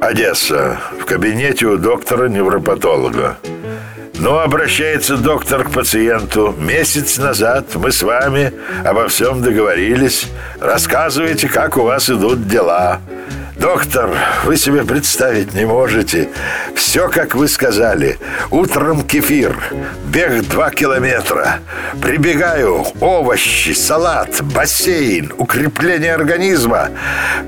Одесса. В кабинете у доктора-невропатолога. Ну, обращается доктор к пациенту. Месяц назад мы с вами обо всем договорились. Рассказывайте, как у вас идут дела. Доктор, вы себе представить не можете. Все, как вы сказали. Утром кефир, бег два километра. Прибегаю, овощи, салат, бассейн, укрепление организма.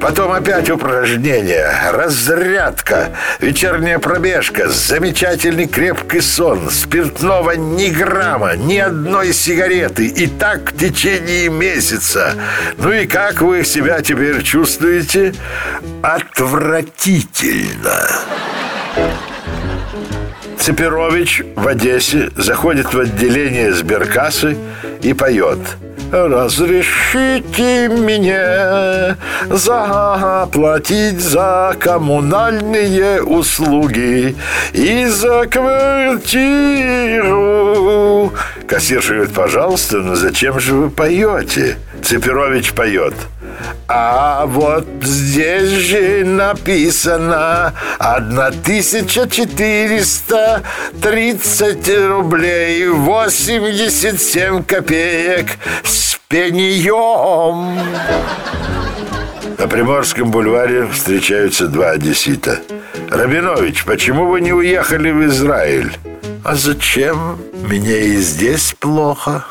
Потом опять упражнения, разрядка, вечерняя пробежка, замечательный крепкий сон, спиртного ни грамма, ни одной сигареты. И так в течение месяца. Ну и как вы себя теперь чувствуете? Отвратительно. Цепирович в Одессе заходит в отделение сберкассы и поет Разрешите мне заплатить за коммунальные услуги и за квартиру. Кассирша говорит, пожалуйста, но зачем же вы поете? Цепирович поет. А вот здесь же написано 1430 рублей 87 копеек с пеньем. На Приморском бульваре встречаются два одессита. Рабинович, почему вы не уехали в Израиль? А зачем? Мне и здесь плохо.